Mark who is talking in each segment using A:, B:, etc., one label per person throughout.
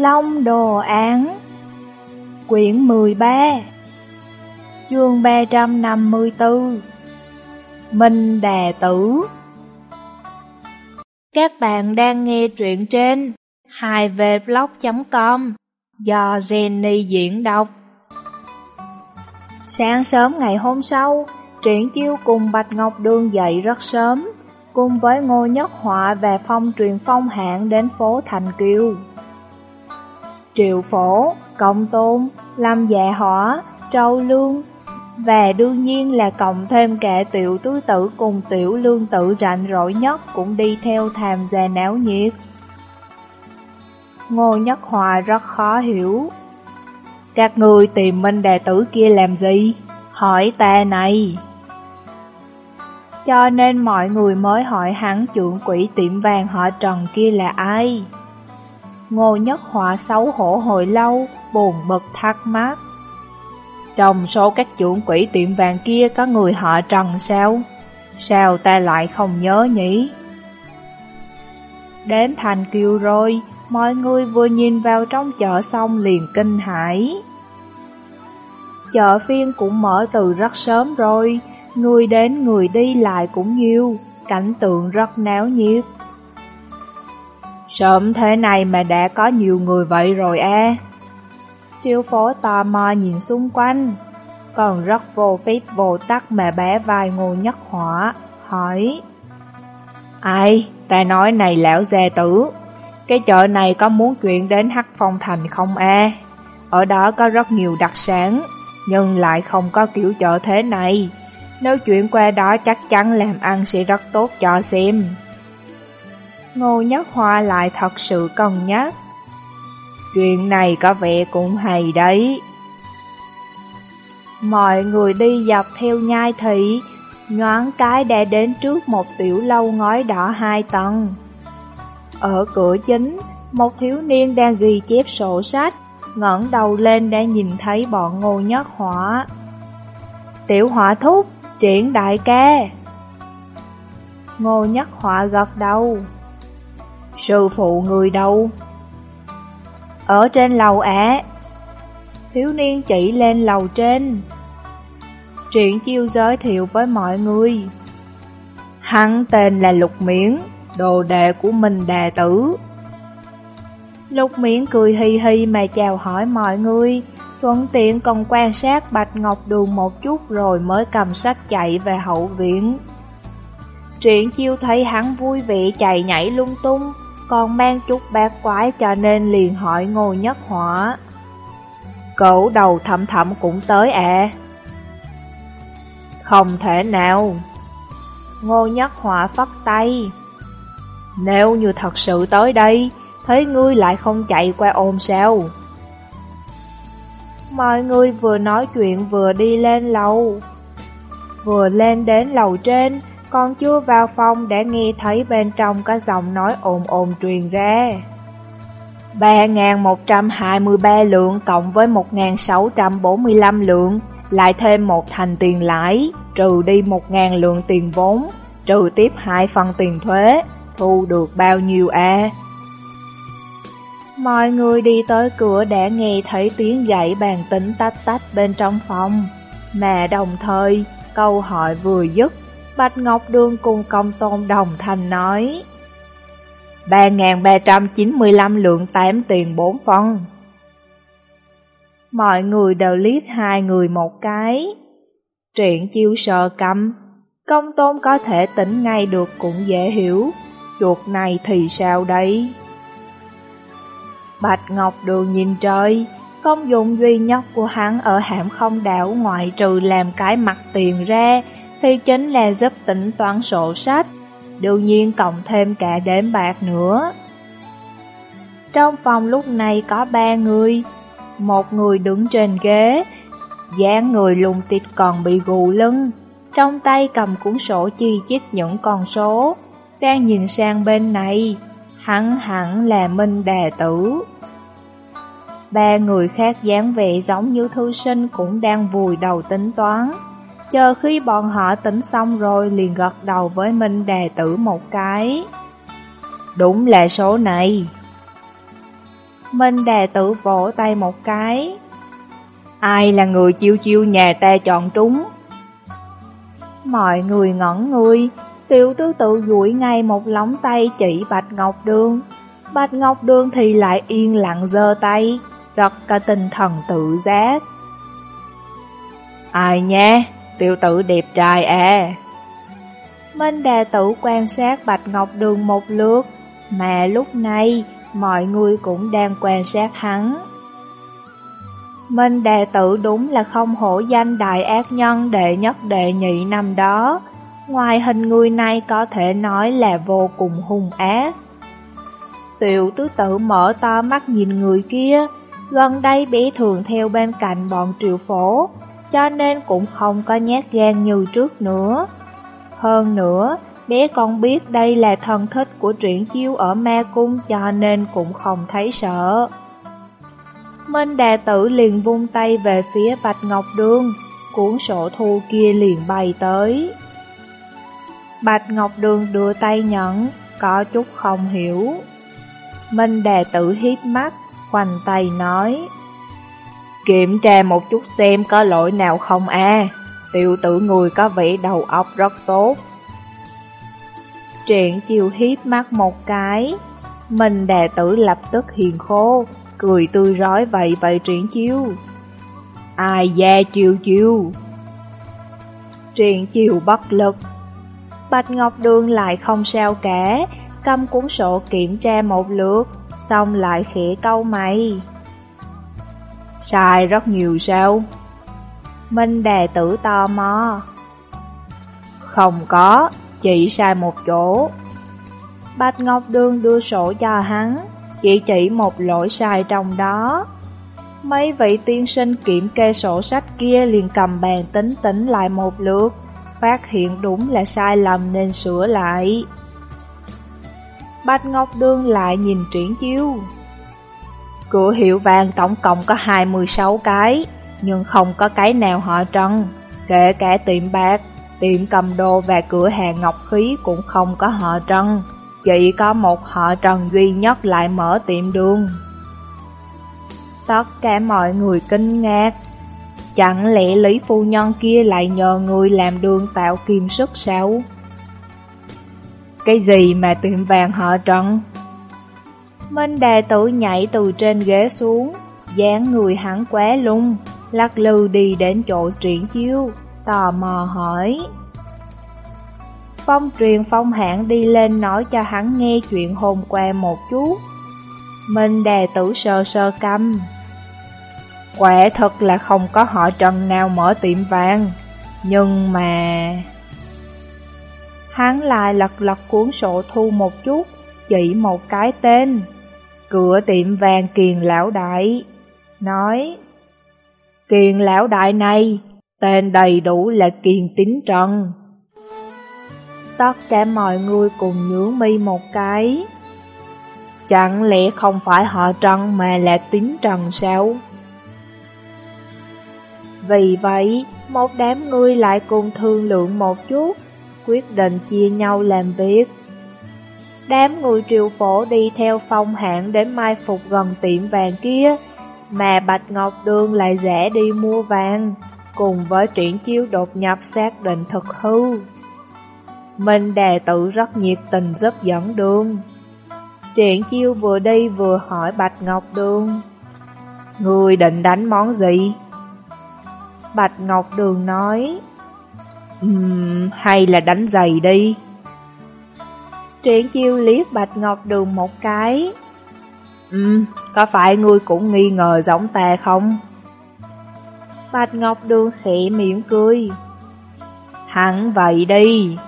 A: Long Đồ Án Quyển 13 Chương 354 Minh Đà Tử Các bạn đang nghe truyện trên 2vblog.com do Jenny diễn đọc Sáng sớm ngày hôm sau, Triển Chiêu cùng Bạch Ngọc Đường dậy rất sớm, cùng với Ngô Nhất Họa và Phong truyền phong hạng đến phố Thành Kiêu. Triệu Phổ, Công Tôn, Lâm Dạ Hỏa, Trâu Lương và đương nhiên là cộng thêm cả tiểu tứ tử cùng tiểu lương tử rảnh rỗi nhất cũng đi theo tham gia náo nhiệt. Ngô Nhất Hòa rất khó hiểu. Các người tìm minh đệ tử kia làm gì? Hỏi ta này. Cho nên mọi người mới hỏi hắn trưởng quỷ tiệm vàng họ Trần kia là ai? Ngô Nhất Họa xấu hổ hồi lâu, buồn bực thắc mắc. Trong số các trưởng quỷ tiệm vàng kia có người họ Trần sao? Sao ta lại không nhớ nhỉ? Đến thành kiều rồi, mọi người vừa nhìn vào trong chợ xong liền kinh hãi. Chợ phiên cũng mở từ rất sớm rồi, người đến người đi lại cũng nhiều, cảnh tượng rất náo nhiệt. Sớm thế này mà đã có nhiều người vậy rồi e. à. Triệu phổ tò mò nhìn xung quanh, còn rất vô phép vô tắc mà bé vai ngô nhất hỏa, hỏi. Ai, ta nói này lão gia tử, cái chợ này có muốn chuyện đến Hắc Phong Thành không a? Ở đó có rất nhiều đặc sản, nhưng lại không có kiểu chợ thế này. Nếu chuyện qua đó chắc chắn làm ăn sẽ rất tốt cho xem. Ngô Nhất Hoa lại thật sự cân nhắc. Chuyện này có vẻ cũng hay đấy. Mọi người đi dọc theo nhai thị, nhoáng cái đã đến trước một tiểu lâu ngói đỏ hai tầng. Ở cửa chính, một thiếu niên đang ghi chép sổ sách, ngẩng đầu lên đã nhìn thấy bọn ngô nhất hỏa. Tiểu hỏa thúc, triển đại ca. Ngô nhất hỏa gật đầu. Sư phụ người đâu? Ở trên lầu ạ. Thiếu niên chỉ lên lầu trên. Triển chiêu giới thiệu với mọi người. Hắn tên là Lục Miễn, đồ đệ của mình đà tử. Lục Miễn cười hi hi mà chào hỏi mọi người, thuận tiện còn quan sát Bạch Ngọc Đường một chút rồi mới cầm sách chạy về hậu viện. Triển chiêu thấy hắn vui vẻ chạy nhảy lung tung, còn mang chút bát quái cho nên liền hỏi Ngô Nhất Hỏa. Cậu đầu thầm thầm cũng tới à? Không thể nào. Ngô Nhất Hỏa phất tay. Nếu như thật sự tới đây, thấy ngươi lại không chạy qua ôm sao? Mọi người vừa nói chuyện vừa đi lên lầu. Vừa lên đến lầu trên, còn chưa vào phòng đã nghe thấy bên trong có giọng nói ồn ồn truyền ra. 3.123 lượng cộng với 1.645 lượng, lại thêm một thành tiền lãi, trừ đi 1.000 lượng tiền vốn, trừ tiếp hai phần tiền thuế, thu được bao nhiêu a? À? Mọi người đi tới cửa đã nghe thấy tiếng gãy bàn tính tách tách bên trong phòng, mà đồng thời câu hỏi vừa dứt Bạch Ngọc Đường cùng công tôn đồng thành nói 3.395 lượng 8 tiền 4 phân. Mọi người đều liếc hai người một cái. Truyện chiêu sờ cầm Công tôn có thể tỉnh ngay được cũng dễ hiểu. Chuột này thì sao đây? Bạch Ngọc Đường nhìn trời Công dụng duy nhất của hắn ở hạm không đảo ngoại trừ làm cái mặt tiền ra thì chính là giúp tính toán sổ sách, đương nhiên cộng thêm cả đếm bạc nữa. Trong phòng lúc này có ba người, một người đứng trên ghế, dáng người lùng tịt còn bị gù lưng, trong tay cầm cuốn sổ chi chít những con số, đang nhìn sang bên này, hắn hẳn là Minh Đà Tử. Ba người khác dáng vẻ giống như thư sinh cũng đang vùi đầu tính toán. Chờ khi bọn họ tỉnh xong rồi liền gật đầu với Minh Đà Tử một cái. Đúng là số này. Minh đà tử vỗ tay một cái. Ai là người chiêu chiêu nhà ta chọn trúng? Mọi người ngẩn người, tiểu tứ tự duỗi ngay một lóng tay chỉ Bạch Ngọc Đường. Bạch Ngọc Đường thì lại yên lặng giơ tay, rất cả tinh thần tự giác. Ai nha, tiểu tử đẹp trai à. Minh đà tử quan sát Bạch Ngọc Đường một lượt, mà lúc này mọi người cũng đang quan sát hắn. Minh đà tử đúng là không hổ danh đại ác nhân đệ nhất đệ nhị năm đó, ngoài hình người này có thể nói là vô cùng hung ác. Tiểu tứ tử mở to mắt nhìn người kia, gần đây bị thường theo bên cạnh bọn triệu phổ, cho nên cũng không có nhát gan như trước nữa. Hơn nữa, bé con biết đây là thần thích của truyện chiêu ở ma cung cho nên cũng không thấy sợ. Minh đà tử liền vung tay về phía Bạch Ngọc Đường, cuốn sổ thu kia liền bay tới. Bạch Ngọc Đường đưa tay nhận, có chút không hiểu. Minh đà tử hiếp mắt, khoanh tay nói. Kiểm tra một chút xem có lỗi nào không à, tiểu tử người có vẻ đầu óc rất tốt. Truyện chiều hiếp mắt một cái, Mình đệ tử lập tức hiền khô, cười tươi rói vậy vậy triển chiêu. Ai da chiều chiêu. Triển chiều bất lực. Bạch Ngọc Đường lại không sao cả, cầm cuốn sổ kiểm tra một lượt, xong lại khẽ câu mày. Sai rất nhiều sao? Minh đệ tử tò mò. Không có, chỉ sai một chỗ. Bạch Ngọc Đường đưa sổ cho hắn, chỉ chỉ một lỗi sai trong đó. Mấy vị tiên sinh kiểm kê sổ sách kia liền cầm bàn tính tính lại một lượt, phát hiện đúng là sai lầm nên sửa lại. Bạch Ngọc Đương lại nhìn triển chiêu. Cửa hiệu vàng tổng cộng có 26 cái, nhưng không có cái nào họ trân, kể cả tiệm bạc, tiệm cầm đồ và cửa hàng ngọc khí cũng không có họ trân. Chỉ có một họ Trần duy nhất lại mở tiệm đường. Tất cả mọi người kinh ngạc. Chẳng lẽ Lý Phu Nhân kia lại nhờ người làm đường tạo kim sức sao? Cái gì mà tiệm vàng họ Trần? Minh đà tử nhảy từ trên ghế xuống, dáng người hắn quá lung, lắc lư đi đến chỗ triển chiêu, tò mò hỏi. Phong truyền phong hạng đi lên nói cho hắn nghe chuyện hôm qua một chút. Minh Đề tử sơ sơ căm. Quả thật là không có họ trần nào mở tiệm vàng, nhưng mà... Hắn lại lật lật cuốn sổ thu một chút, chỉ một cái tên. Cửa tiệm vàng kiền lão đại. Nói, kiền lão đại này, tên đầy đủ là kiền tín trần. Tất cả mọi người cùng nhướng mi một cái. Chẳng lẽ không phải họ Trần mà là tính Trần sao? Vì vậy, một đám người lại cùng thương lượng một chút, quyết định chia nhau làm việc. Đám người triều phổ đi theo phong hạng đến mai phục gần tiệm vàng kia, mà Bạch Ngọc Đường lại rẽ đi mua vàng, cùng với triển chiêu đột nhập xác định thực hư. Minh đà tự rất nhiệt tình giúp dẫn đường. Triển chiêu vừa đi vừa hỏi Bạch Ngọc Đường. Người định đánh món gì? Bạch Ngọc Đường nói. Um, hay là đánh giày đi. Triển chiêu liếc Bạch Ngọc Đường một cái. Ừ, có phải ngươi cũng nghi ngờ giống ta không? Bạch Ngọc Đường khẽ mỉm cười. Hẳn vậy đi.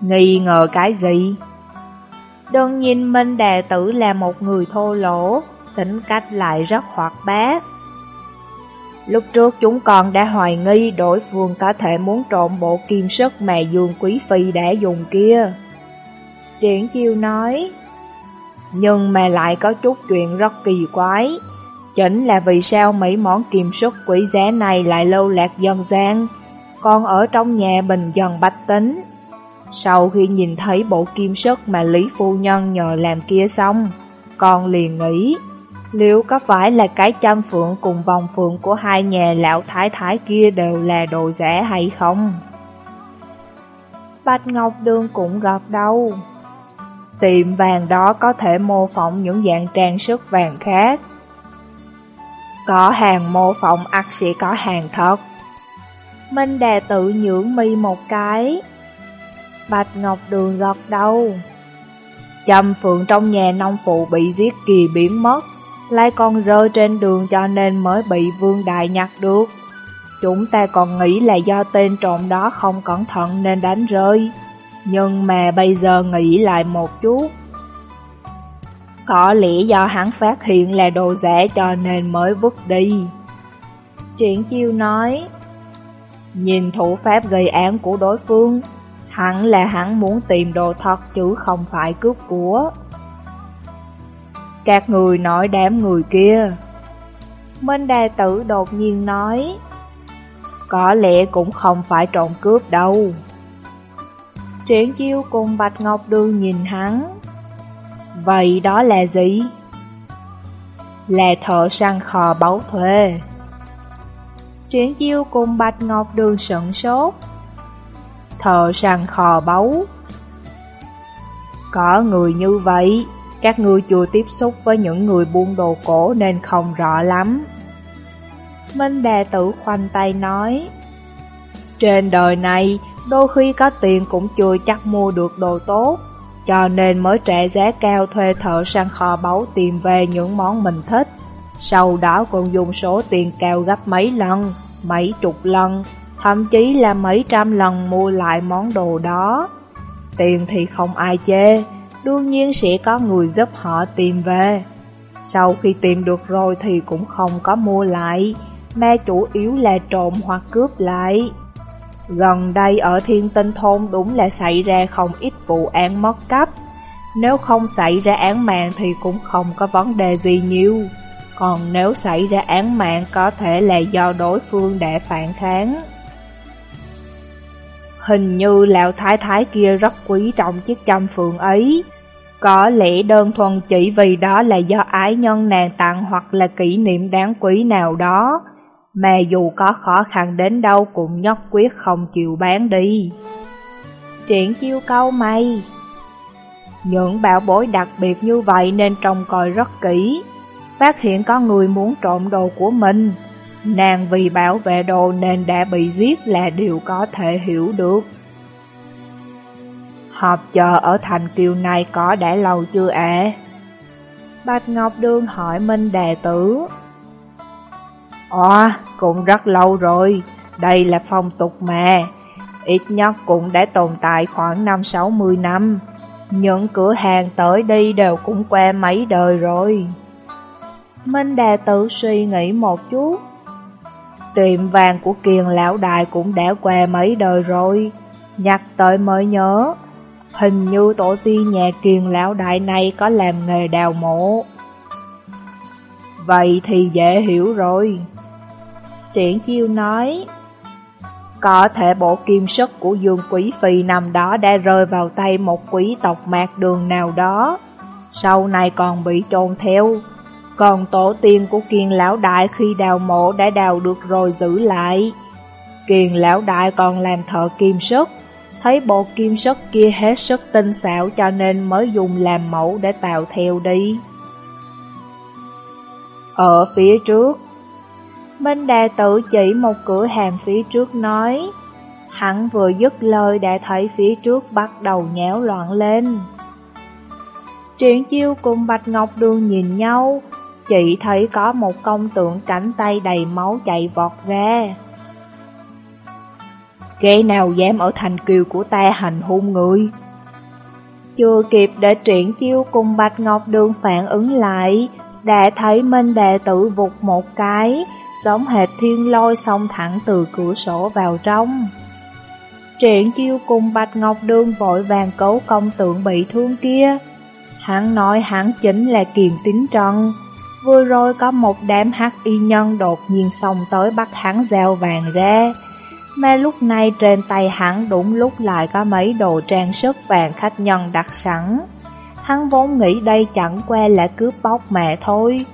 A: Nghi ngờ cái gì? Đừng nhìn Minh Đà Tử là một người thô lỗ, tính cách lại rất hoạt bát. Lúc trước chúng con đã hoài nghi đối phương có thể muốn trộn bộ kim sức mà Dương Quý Phi đã dùng kia. Triển chiêu nói, nhưng mà lại có chút chuyện rất kỳ quái. Chính là vì sao mấy món kim sức quý giá này lại lâu lạc dân gian, còn ở trong nhà bình dân bách tính sau khi nhìn thấy bộ kim sức mà Lý Phu Nhân nhờ làm kia xong, con liền nghĩ, liệu có phải là cái trăm phượng cùng vòng phượng của hai nhà lão thái thái kia đều là đồ rẻ hay không? Bạch Ngọc Đường cũng gật đầu. Tiệm vàng đó có thể mô phỏng những dạng trang sức vàng khác. Có hàng mô phỏng ắt sẽ có hàng thật. Minh Đà tự nhưỡng mi một cái. Bạch Ngọc Đường gật đầu. Trầm phượng trong nhà nông phụ bị giết kỳ biến mất, lại còn rơi trên đường cho nên mới bị vương đại nhặt được. Chúng ta còn nghĩ là do tên trộm đó không cẩn thận nên đánh rơi. Nhưng mà bây giờ nghĩ lại một chút. Có lẽ do hắn phát hiện là đồ giả cho nên mới vứt đi. Triển chiêu nói, nhìn thủ pháp gây án của đối phương, hẳn là hắn muốn tìm đồ thật chứ không phải cướp của. Các người nói đám người kia. Minh Đà Tử đột nhiên nói, có lẽ cũng không phải trộm cướp đâu. Triển chiêu cùng Bạch Ngọc Đường nhìn hắn. Vậy đó là gì? Là thợ săn khò báu thuê. Triển chiêu cùng Bạch Ngọc Đường sận sốt. Thợ săn khò báu. Có người như vậy, các ngươi chưa tiếp xúc với những người buôn đồ cổ nên không rõ lắm. Minh đệ Tử khoanh tay nói Trên đời này, đôi khi có tiền cũng chưa chắc mua được đồ tốt Cho nên mới trả giá cao thuê thợ sang kho báu tìm về những món mình thích Sau đó còn dùng số tiền cao gấp mấy lần, mấy chục lần Thậm chí là mấy trăm lần mua lại món đồ đó Tiền thì không ai chê Đương nhiên sẽ có người giúp họ tìm về Sau khi tìm được rồi thì cũng không có mua lại mà chủ yếu là trộm hoặc cướp lại. Gần đây ở Thiên Tinh Thôn đúng là xảy ra không ít vụ án mất cắp. Nếu không xảy ra án mạng thì cũng không có vấn đề gì nhiều. Còn nếu xảy ra án mạng có thể là do đối phương đã phản kháng. Hình như lão thái thái kia rất quý trọng chiếc châm phượng ấy. Có lẽ đơn thuần chỉ vì đó là do ái nhân nàng tặng hoặc là kỷ niệm đáng quý nào đó mà dù có khó khăn đến đâu cũng nhất quyết không chịu bán đi. Triển chiêu câu mày Những bảo bối đặc biệt như vậy nên trông coi rất kỹ, phát hiện có người muốn trộm đồ của mình. Nàng vì bảo vệ đồ nên đã bị giết là điều có thể hiểu được. Họp chờ ở thành kiều này có đã lâu chưa ạ? À? Bạch Ngọc Đương hỏi Minh Đệ Tử. Ồ, cũng rất lâu rồi, đây là phong tục mà, ít nhất cũng đã tồn tại khoảng năm sáu mươi năm. Những cửa hàng tới đi đều cũng qua mấy đời rồi. Minh Đà tự suy nghĩ một chút. Tiệm vàng của Kiền Lão Đại cũng đã qua mấy đời rồi, nhắc tới mới nhớ. Hình như tổ tiên nhà Kiền Lão Đại này có làm nghề đào mộ. Vậy thì dễ hiểu rồi. Triển chiêu nói, có thể bộ kim sức của Dương Quý Phi nằm đó đã rơi vào tay một quý tộc mạc đường nào đó, sau này còn bị trôn theo. Còn tổ tiên của Kiền Lão Đại khi đào mộ đã đào được rồi giữ lại. Kiền Lão Đại còn làm thợ kim sức, thấy bộ kim sức kia hết sức tinh xảo cho nên mới dùng làm mẫu để tạo theo đi. Ở phía trước, Minh Đà tự chỉ một cửa hàng phía trước nói Hắn vừa dứt lời đã thấy phía trước bắt đầu nháo loạn lên Triển chiêu cùng Bạch Ngọc Đường nhìn nhau chỉ thấy có một công tượng cánh tay đầy máu chạy vọt ra Kẻ nào dám ở thành kiều của ta hành hung người Chưa kịp để triển chiêu cùng Bạch Ngọc Đường phản ứng lại, Đã thấy Minh Đệ tử vụt một cái, giống hệt thiên lôi xông thẳng từ cửa sổ vào trong. Triển chiêu cùng Bạch Ngọc Đường vội vàng cấu công tượng bị thương kia. Hắn nói hắn chính là Kiền Tín Trần. Vừa rồi có một đám hắc y nhân đột nhiên xông tới bắt hắn gieo vàng ra. Mà lúc này trên tay hắn đúng lúc lại có mấy đồ trang sức vàng khách nhân đặt sẵn. Hắn vốn nghĩ đây chẳng qua là cướp bóc mà thôi.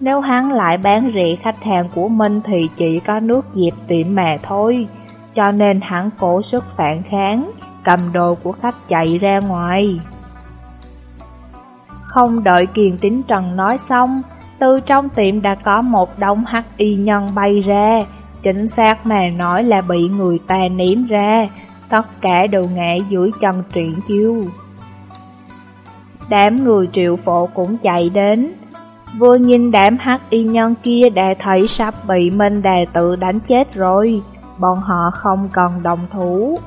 A: Nếu hắn lại bán rẻ khách hàng của mình thì chỉ có nước dịp tiệm mà thôi. Cho nên hắn cố sức phản kháng, cầm đồ của khách chạy ra ngoài. Không đợi Kiền Tính Trần nói xong, từ trong tiệm đã có một đống hắc y nhân bay ra, chính xác mà nói là bị người ta ném ra, tất cả đều ngã dưới chân truyện chiêu. Đám người triệu phổ cũng chạy đến, vừa nhìn đám hắc y nhân kia đã thấy sắp bị Minh Đà tự đánh chết rồi, bọn họ không cần đồng thủ.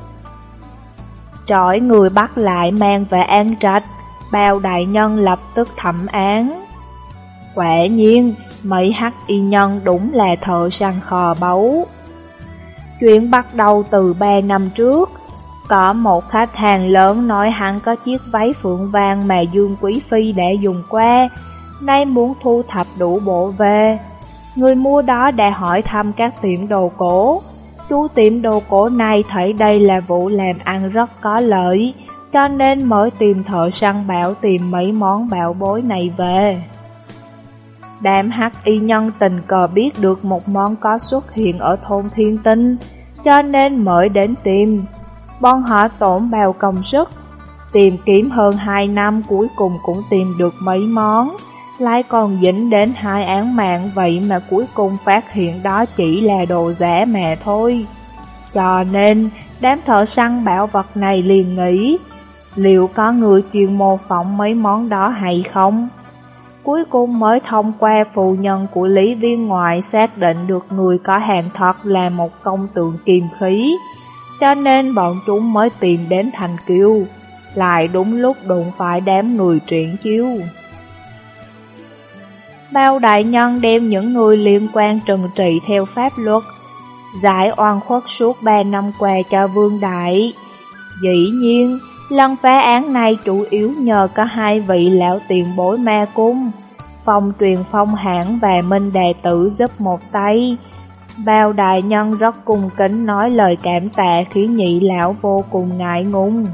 A: Trỏi người bắt lại mang về an trạch, bao đại nhân lập tức thẩm án. Quả nhiên, mấy hắc y nhân đúng là thợ săn kho báu. Chuyện bắt đầu từ 3 năm trước, có một khách hàng lớn nói hắn có chiếc váy phượng vàng mà Dương Quý Phi đã dùng qua, nay muốn thu thập đủ bộ về. Người mua đó đã hỏi thăm các tiệm đồ cổ. Chú tiệm đồ cổ này thấy đây là vụ làm ăn rất có lợi, cho nên mới tìm thợ săn bảo tìm mấy món bảo bối này về. Đám hắc y nhân tình cờ biết được một món có xuất hiện ở thôn Thiên Tinh, cho nên mới đến tìm. Bọn họ tổn bào công sức, tìm kiếm hơn 2 năm cuối cùng cũng tìm được mấy món, lại còn dính đến hai án mạng vậy mà cuối cùng phát hiện đó chỉ là đồ giả mà thôi. Cho nên, đám thợ săn bảo vật này liền nghĩ, liệu có người chuyên mô phỏng mấy món đó hay không? Cuối cùng mới thông qua phụ nhân của Lý Viên Ngoại xác định được người có hàng thật là một công tượng kiềm khí, cho nên bọn chúng mới tìm đến Thành Kiêu, lại đúng lúc đụng phải đám người triển chiếu. Bao đại nhân đem những người liên quan trừng trị theo pháp luật, giải oan khuất suốt 3 năm qua cho vương đại. Dĩ nhiên, lần phá án này chủ yếu nhờ có hai vị lão tiền bối ma cung, phong truyền phong hãng và minh đệ tử giúp một tay. Bao đại nhân rất cung kính nói lời cảm tạ khiến nhị lão vô cùng ngại ngùng.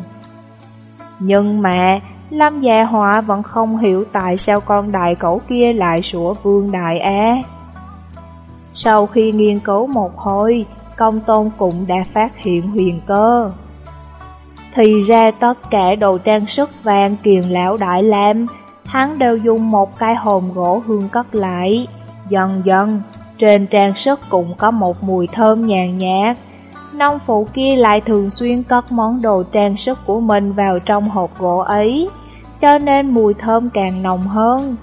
A: Nhưng mà, Lâm Gia Họa vẫn không hiểu tại sao con đại cẩu kia lại sủa vương đại á. Sau khi nghiên cứu một hồi, công tôn cũng đã phát hiện huyền cơ. Thì ra tất cả đồ trang sức vàng kiền lão đại lam, hắn đều dùng một cái hồn gỗ hương cất lại. Dần dần, trên trang sức cũng có một mùi thơm nhàn nhạt. Nông phụ kia lại thường xuyên cất món đồ trang sức của mình vào trong hộp gỗ ấy, cho nên mùi thơm càng nồng hơn.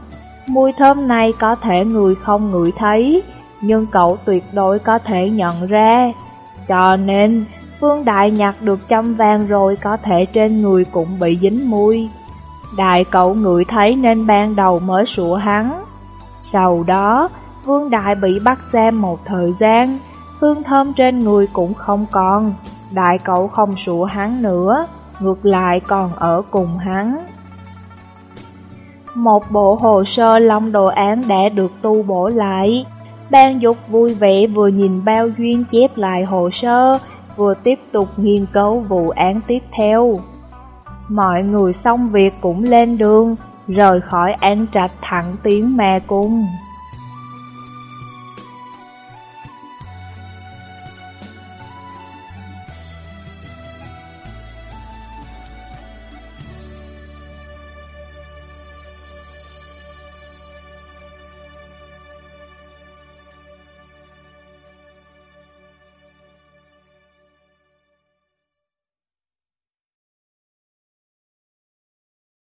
A: Mùi thơm này có thể người không ngửi thấy, nhưng cậu tuyệt đối có thể nhận ra. Cho nên, Vương Đại nhặt được trăm vàng rồi có thể trên người cũng bị dính mùi. Đại cậu ngửi thấy nên ban đầu mới sủa hắn. Sau đó, Vương Đại bị bắt giam một thời gian, hương thơm trên người cũng không còn. Đại cậu không sủa hắn nữa, ngược lại còn ở cùng hắn. Một bộ hồ sơ long đồ án đã được tu bổ lại. Ban dục vui vẻ vừa nhìn bao duyên chép lại hồ sơ, vừa tiếp tục nghiên cứu vụ án tiếp theo. Mọi người xong việc cũng lên đường, rời khỏi an trạch thẳng tiến ma cung.